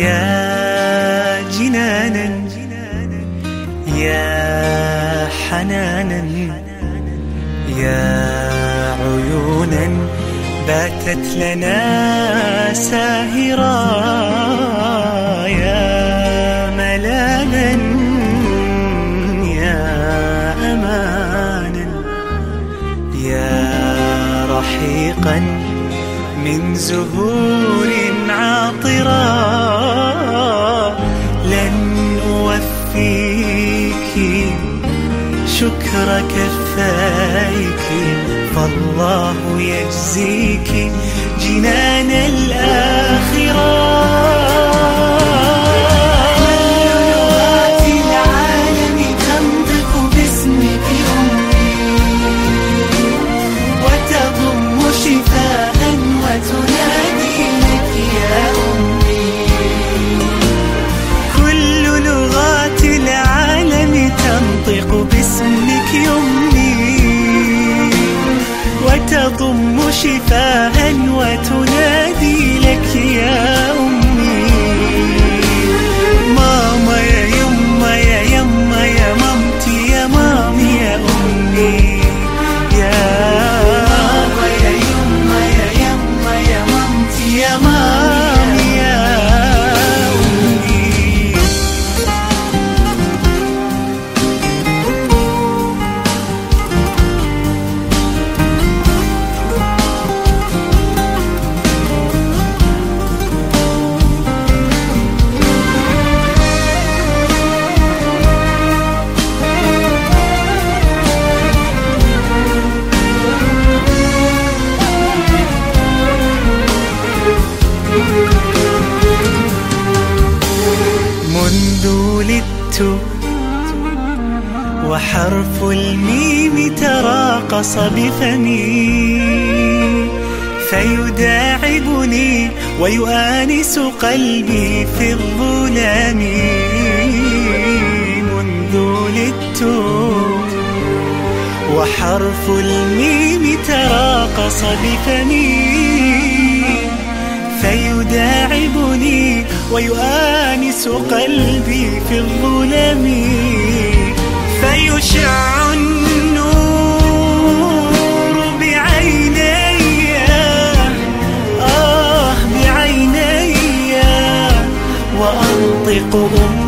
يا جنانا يا حنانا يا عيونا باتت لنا ساهرا يا ملالا يا أمانا يا رحيقا من زهور عاطرة شكر كفايك فالله يجزيك جنان الآخرة the ولدت وحرف الميم تراقص بفمي فيداعبني ويؤانس قلبي في الظلام منذ ولدت وحرف الميم تراقص بفمي فيداعبني ويؤانس قلبي في الظلم فيشع النور بعيني آه بعيني وأنطق أم